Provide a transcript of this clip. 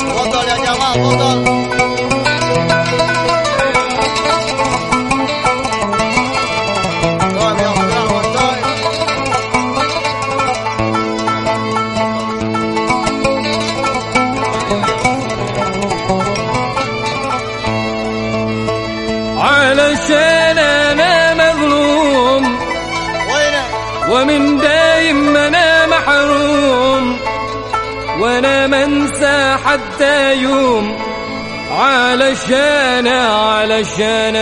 تفضل يا جماعة تفضل علشان أنا مظلوم. ومن دايم أنا محروم. وأنا منسى حتى يوم علشان علشان علشان